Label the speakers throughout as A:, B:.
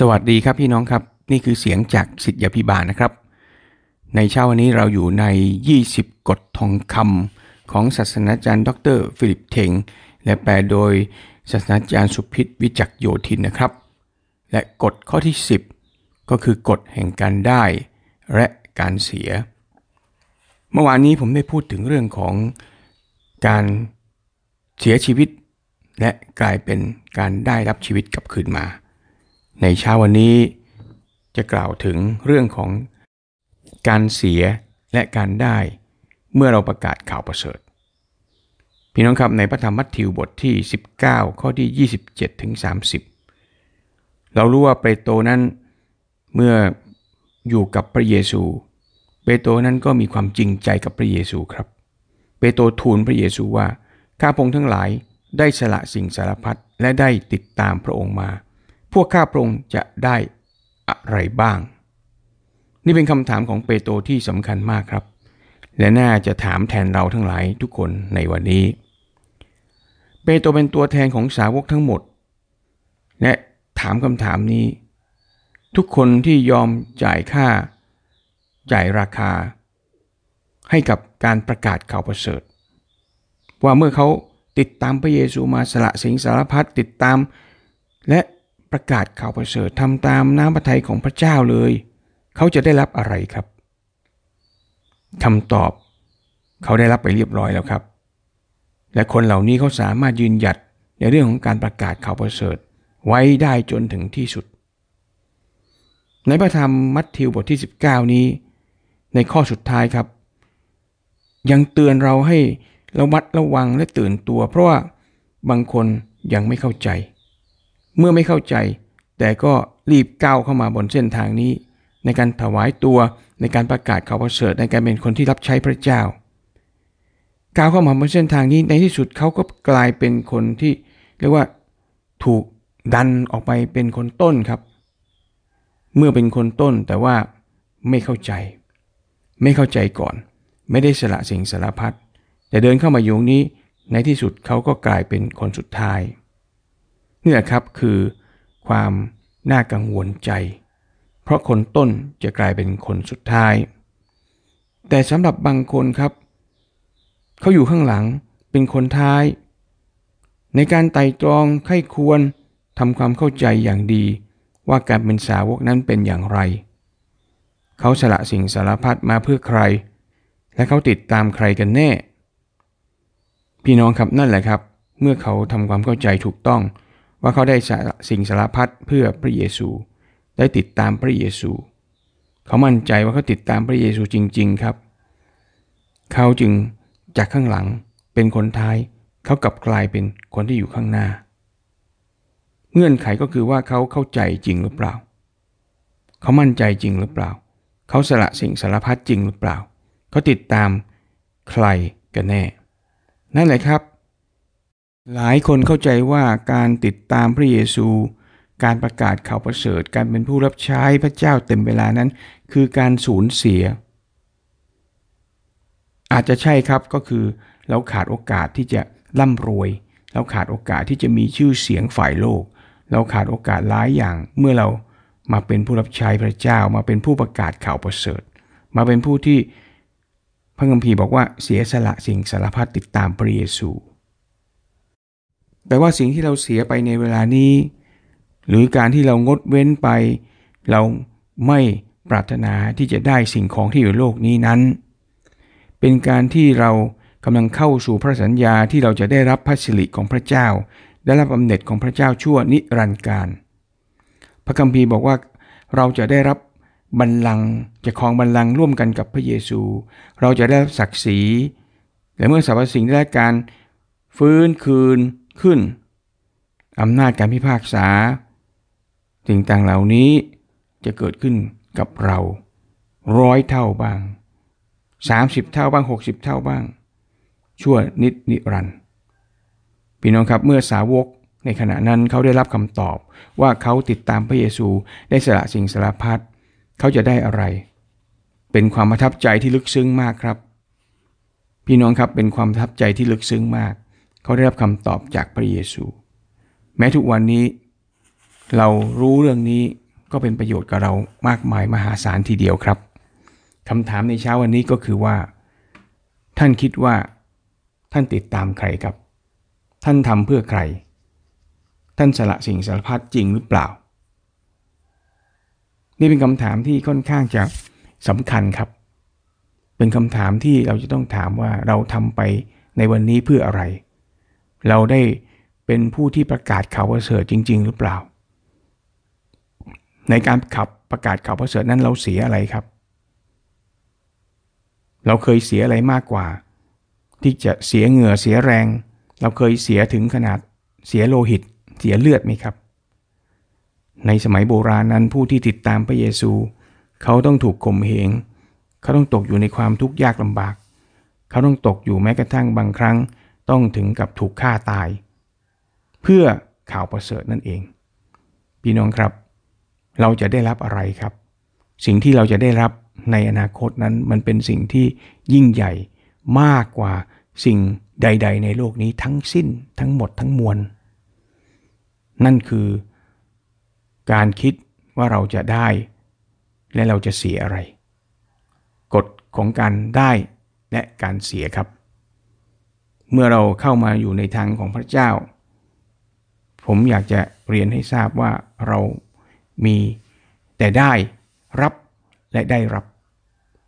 A: สวัสดีครับพี่น้องครับ นี่คือเสียงจากสิทธยาพิบาลนะครับ ในเช้าวันนี้เราอยู่ใน 20 กฎทองคำของศาสนาจารย์ ดร ฟิลิปเทง และแปลโดยศาสนาจารย์สุพิษวิจักโยธินนะครับ และกฎข้อที่ 10 ก็คือกฎแห่งการได้และการเสีย เมื่อวานนี้ผมได้พูดถึงเรื่องของการเสียชีวิต และกลายเป็นการได้รับชีวิตกลับคืนมา ในเช้าวันนี้จะกล่าวถึงเรื่องของการเสียและการได้เมื่อเราประกาศข่าวประเสริฐ พี่น้องครับในพระธรรมมัทธิวบทที่ 19 ข้อที่ 27ถึง30 เรารู้ว่าเปโตรนั้นเมื่ออยู่กับพระเยซู เปโตรนั้นก็มีความจริงใจกับพระเยซูครับ เปโตรทูลพระเยซูว่าข้าพงทั้งหลายได้สละสิ่งสารพัดและได้ติดตามพระองค์มา พวกข้าพระองค์จะได้อะไรบ้าง นี่เป็นคำถามของเปโตรที่สำคัญมากครับ และน่าจะถามแทนเราทั้งหลายทุกคนในวันนี้ เปโตรเป็นตัวแทนของสาวกทั้งหมด และถามคำถามนี้ ทุกคนที่ยอมจ่ายค่า จ่ายราคา ให้กับการประกาศข่าวประเสริฐ ว่าเมื่อเขาติดตามพระเยซูมาสละสิงสารพัดติดตาม และ ประกาศข่าวประเสริฐทำตามน้ำพระทัยของพระเจ้าเลย เขาจะได้รับอะไรครับคำตอบ เขาได้รับไปเรียบร้อยแล้วครับ และคนเหล่านี้เขาสามารถยืนหยัดในเรื่องของการประกาศข่าวประเสริฐไว้ได้จนถึงที่สุด ในพระธรรมมัทธิวบทที่ 19 นี้ ในข้อสุดท้ายครับ ยังเตือนเราให้ระมัดระวังและตื่นตัว เพราะว่าบางคนยังไม่เข้าใจ เมื่อไม่เข้าใจ แต่ก็รีบก้าวเข้ามาบนเส้นทางนี้ ในการถวายตัวในการประกาศข่าวประเสริฐในการเป็นคนที่รับใช้พระเจ้าก้าวเข้ามาบนเส้นทางนี้ในที่สุดเขาก็กลายเป็นคนที่เรียกว่าถูกดันออกไปเป็นคนต้นครับ เมื่อเป็นคนต้นแต่ว่าไม่เข้าใจ ไม่เข้าใจก่อน ไม่ได้สละสิ่งสารพัดแต่เดินเข้ามาอยู่นี้ในที่สุดเขาก็กลายเป็นคนสุดท้าย นี่แหละครับคือความน่ากังวลใจ เพราะคนต้นจะกลายเป็นคนสุดท้าย แต่สำหรับบางคนครับ เขาอยู่ข้างหลังเป็นคนท้าย ในการไต่ตรองไข้ควรทำความเข้าใจอย่างดี ว่าการเป็นสาวกนั้นเป็นอย่างไร เขาสละสิ่งสารพัดมาเพื่อใคร และเขาติดตามใครกันแน่ พี่น้องครับนั่นแหละครับ เมื่อเขาทำความเข้าใจถูกต้อง ว่าเขาได้สิ่งสารพัดเพื่อพระเยซู ได้ติดตามพระเยซู เขามั่นใจว่าเขาติดตามพระเยซูจริง ๆครับ เขาจึงจากข้างหลังเป็นคนท้ายเขากลับกลายเป็นคนที่อยู่ข้างหน้า เงื่อนไขก็คือว่าเขาเข้าใจจริงหรือเปล่า เขามั่นใจจริงหรือเปล่า เขาสละสิ่งสารพัดจริงหรือเปล่า เขาติดตามใครกันแน่ นั่นแหละครับ หลายคนเข้าใจว่าการติดตามพระเยซู การประกาศข่าวประเสริฐ การเป็นผู้รับใช้พระเจ้าเต็มเวลานั้น คือการสูญเสีย อาจจะใช่ครับก็คือเราขาดโอกาสที่จะร่ำรวย เราขาดโอกาสที่จะมีชื่อเสียงฝ่ายโลก เราขาดโอกาสหลายอย่างเมื่อเรามาเป็นผู้รับใช้พระเจ้ามาเป็นผู้ประกาศข่าวประเสริฐ มาเป็นผู้ที่พระคัมภีร์บอกว่าเสียสละสิ่งสารพัดติดตามพระเยซู แปลว่าสิ่งที่เราเสียไปในเวลานี้ หรือการที่เรางดเว้นไป เราไม่ปรารถนาที่จะได้สิ่งของที่อยู่โลกนี้นั้น เป็นการที่เรากำลังเข้าสู่พระสัญญาที่เราจะได้รับพระสิริของพระเจ้า ได้รับบำเหน็จของพระเจ้าชั่วนิรันดร์การ พระคัมภีร์บอกว่าเราจะได้รับบัลลังก์จะครองบัลลังก์ร่วมกันกับพระเยซู เราจะได้รับศักดิ์ศรีและเมื่อสรรพสิ่งได้การฟื้นคืน ขึ้นอำนาจการพิพากษาสิ่งต่างเหล่านี้จะเกิดขึ้นกับเราร้อยเท่าบ้าง 30 เท่าบ้าง 60 เท่าบ้าง ชั่วนิดนิรันดร์พี่น้องครับเมื่อสาวกในขณะนั้นเขาได้รับคำตอบว่าเขาติดตามพระเยซูได้สละสิ่งสารพัดเขาจะได้อะไร เป็นความประทับใจที่ลึกซึ้งมากครับ พี่น้องครับเป็นความประทับใจที่ลึกซึ้งมาก เขาได้รับคำตอบจากพระเยซู แม้ทุกวันนี้ เรารู้เรื่องนี้ก็เป็นประโยชน์กับเรามากมายมหาศาลทีเดียวครับคำถามในเช้าวันนี้ก็คือว่า ท่านคิดว่า ท่านติดตามใครครับ ท่านทำเพื่อใคร ท่านสละสิ่งสารพัดจริงหรือเปล่า นี่เป็นคำถามที่ค่อนข้างจะสำคัญครับ เป็นคำถามที่เราจะต้องถามว่าเราทำไปในวันนี้เพื่ออะไร เราได้เป็นผู้ที่ประกาศข่าวประเสริฐจริง ๆ หรือเปล่า ในการขับประกาศข่าวประเสริฐนั้นเราเสียอะไรครับ เราเคยเสียอะไรมากกว่า ที่จะเสียเหงื่อเสียแรง เราเคยเสียถึงขนาดเสียโลหิต เสียเลือดไหมครับ ในสมัยโบราณนั้นผู้ที่ติดตามพระเยซู เขาต้องถูกข่มเหงเขาต้องตกอยู่ในความทุกข์ยากลำบาก เขาต้องตกอยู่แม้กระทั่งบางครั้ง ต้องถึงกับถูกฆ่าตาย เพื่อข่าวประเสริฐนั่นเอง พี่น้องครับ เราจะได้รับอะไรครับ สิ่งที่เราจะได้รับในอนาคตนั้นมันเป็นสิ่งที่ยิ่งใหญ่มากกว่าสิ่งใด ๆ ในโลกนี้ทั้งสิ้นทั้งหมดทั้งมวล นั่นคือการคิดว่าเราจะได้ และเราจะเสียอะไร กฎของการได้และการเสียครับ เมื่อเราเข้ามาอยู่ในทางของพระเจ้า ผมอยากจะเรียนให้ทราบว่าเรามีแต่ได้รับและได้รับ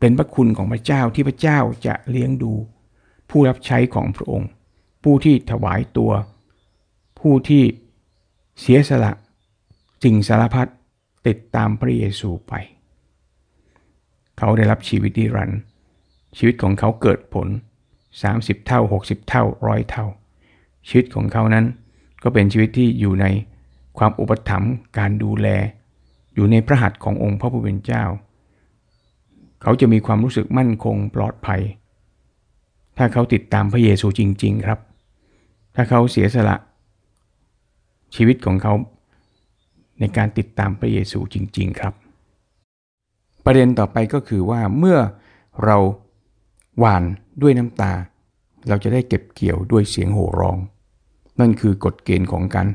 A: เป็นพระคุณของพระเจ้าที่พระเจ้าจะเลี้ยงดู ผู้รับใช้ของพระองค์ ผู้ที่ถวายตัว ผู้ที่เสียสละสิ่งสารพัดติดตามพระเยซูไป เขาได้รับชีวิตนิรันดร์ชีวิตของเขาเกิดผล 30 เท่า 60 เท่าร้อยเท่า ชีวิตของเขานั้น ก็เป็นชีวิตที่อยู่ในความอุปถัมภ์การดูแล อยู่ในพระหัตถ์ขององค์พระผู้เป็นเจ้า เขาจะมีความรู้สึกมั่นคงปลอดภัย ถ้าเขาติดตามพระเยซูจริง ๆครับ ถ้าเขาเสียสละ ชีวิตของเขาในการติดตามพระเยซูจริง ๆ ครับ ประเด็นต่อไปก็คือว่าเมื่อเรา หวานด้วยน้ำตา เราจะได้เก็บเกี่ยวด้วยเสียงโห่ร้อง นั่นคือกฎเกณฑ์ของการ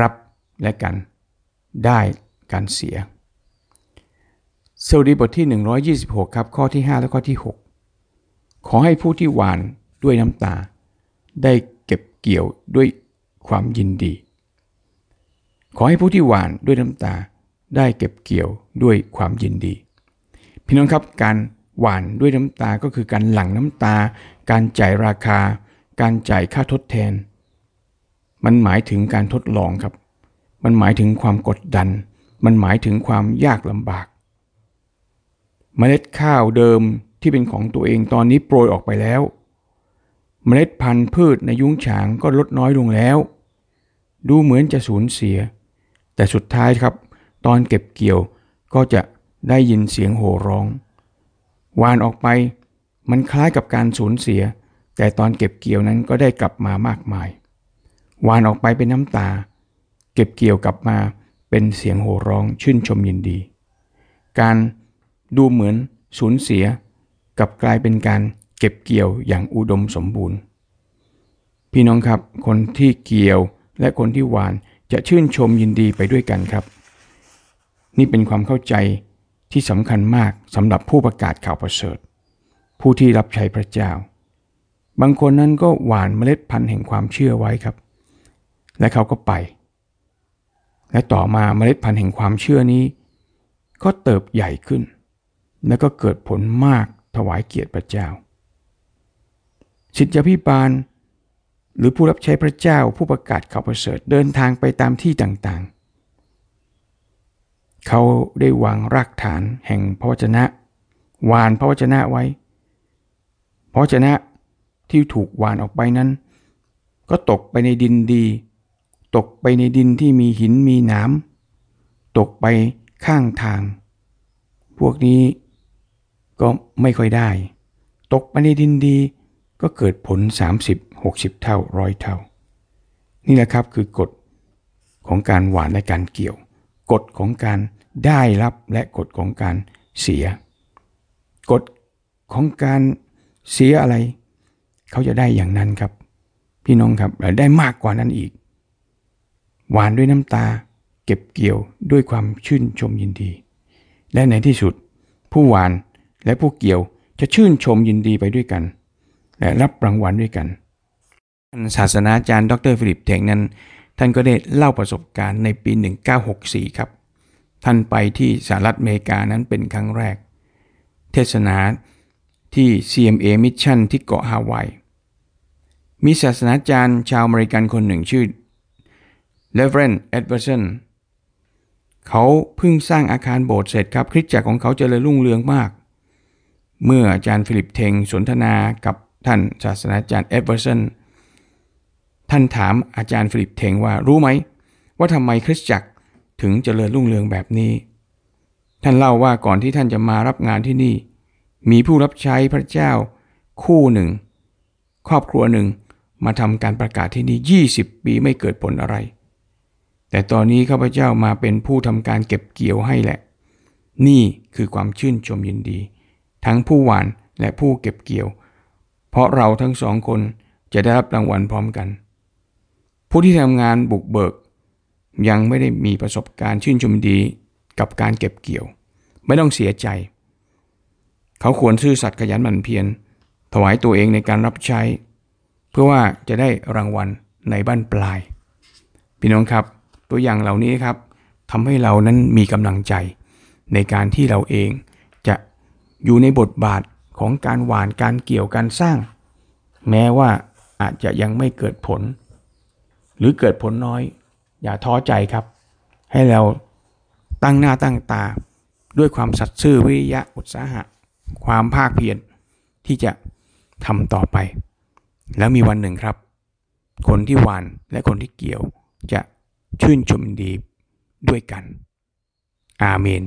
A: รับและการได้การเสียสดุดีบทที่ 126 ครับข้อที่ 5 และข้อที่ 6 ขอให้ผู้ที่หวานด้วยน้ำตา ได้เก็บเกี่ยวด้วยความยินดี ขอให้ผู้ที่หวานด้วยน้ำตา ได้เก็บเกี่ยวด้วยความยินดี พี่น้องครับการ หวานด้วยน้ำตาก็คือการหลั่งน้ำตา การจ่ายราคา การจ่ายค่าทดแทน มันหมายถึงการทดลองครับ มันหมายถึงความกดดัน มันหมายถึงความยากลำบาก เมล็ดข้าวเดิมที่เป็นของตัวเองตอนนี้โปรยออกไปแล้ว เมล็ดพันธุ์พืชในยุ้งฉางก็ลดน้อยลงแล้ว ดูเหมือนจะสูญเสีย แต่สุดท้ายครับ ตอนเก็บเกี่ยวก็จะได้ยินเสียงโห่ร้อง วานออกไปมันคล้ายกับการสูญเสีย แต่ตอนเก็บเกี่ยวนั้นก็ได้กลับมามากมาย วานออกไปเป็นน้ำตา เก็บเกี่ยวกลับมาเป็นเสียงโห่ร้องชื่นชมยินดี การดูเหมือนสูญเสียกับกลายเป็นการเก็บเกี่ยวอย่างอุดมสมบูรณ์ พี่น้องครับ คนที่เกี่ยวและคนที่หวานจะชื่นชมยินดีไปด้วยกันครับ นี่เป็นความเข้าใจ ที่สำคัญมากสำหรับผู้ประกาศข่าวประเสริฐ ผู้ที่รับใช้พระเจ้า บางคนนั้นก็หว่านเมล็ดพันธุ์แห่งความเชื่อไว้ครับ และเขาก็ไป และต่อมาเมล็ดพันธุ์แห่งความเชื่อนี้ ก็เติบใหญ่ขึ้น และก็เกิดผลมากถวายเกียรติพระเจ้าสิทธิพิบาล หรือผู้รับใช้พระเจ้าผู้ประกาศข่าวประเสริฐเดินทางไปตามที่ต่าง เขาได้วางรากฐานแห่งพระวจนะ วานพระวจนะไว้ พระวจนะที่ถูกวานออกไปนั้น ก็ตกไปในดินดี ตกไปในดินที่มีหินมีน้ำตกไปข้างทาง พวกนี้ก็ไม่ค่อยได้ ตกไปในดินดีก็เกิดผล 30-60 เท่าร้อยเท่า นี่แหละครับคือกฎของการหวานและการเกี่ยว กฎของการ ได้รับและกฎของการเสีย กฎของการเสียอะไร เขาจะได้อย่างนั้นครับ พี่น้องครับได้มากกว่านั้นอีก หวานด้วยน้ำตา เก็บเกี่ยวด้วยความชื่นชมยินดี และในที่สุด ผู้หวานและผู้เกี่ยวจะชื่นชมยินดีไปด้วยกัน และรับรางวัลด้วยกันศาสนาจารย์ ดรฟิลิปเทงนั้น ท่านก็ได้เล่าประสบการณ์ในปี 1964 ครับ ท่านไปที่สหรัฐอเมริกานั้นเป็นครั้งแรก เทศนาที่ CMA Mission ที่เกาะฮาวาย มีศาสนาจารย์ชาวอเมริกันคนหนึ่งชื่อ Reverend Edwardson เขาเพิ่งสร้างอาคารโบสถ์เสร็จครับคริสตจักรของเขาเจริญรุ่งเรืองมาก เมื่ออาจารย์ฟิลิปเทงสนทนากับท่านศาสนาจารย์เอ็ดเวอร์สันท่านถามอาจารย์ฟิลิปเทงว่ารู้ไหม ว่าทำไมคริสตจักร ถึงเจริญรุ่งเรืองแบบนี้ ท่านเล่าว่าก่อนที่ท่านจะมารับงานที่นี่ มีผู้รับใช้พระเจ้าคู่หนึ่ง ครอบครัวหนึ่งมาทำการประกาศที่นี่20 ปีไม่เกิดผลอะไร แต่ตอนนี้ข้าพเจ้ามาเป็นผู้ทำการเก็บเกี่ยวให้แหละ นี่คือความชื่นชมยินดี ทั้งผู้หวานและผู้เก็บเกี่ยว เพราะเราทั้งสองคนจะได้รับรางวัลพร้อมกัน ผู้ที่ทำงานบุกเบิก ยังไม่ได้มีประสบการณ์ชื่นชมดีกับการเก็บเกี่ยว ไม่ต้องเสียใจ เขาควรซื่อสัตย์ขยันหมั่นเพียรถวายตัวเองในการรับใช้ เพื่อว่าจะได้รางวัลในบ้านปลาย พี่น้องครับ ตัวอย่างเหล่านี้ครับทำให้เรานั้นมีกำลังใจ ในการที่เราเองจะอยู่ในบทบาทของการหวานการเกี่ยวการสร้าง แม้ว่าอาจจะยังไม่เกิดผล หรือเกิดผลน้อย อย่าท้อใจครับ ให้เราตั้งหน้าตั้งตา ด้วยความสัตย์ซื่อวิริยะอุตสาหะ ความภาคเพียรที่จะทำต่อไป แล้วมีวันหนึ่งครับ คนที่หวานและคนที่เกี่ยวจะชื่นชมดีด้วยกัน อาเมน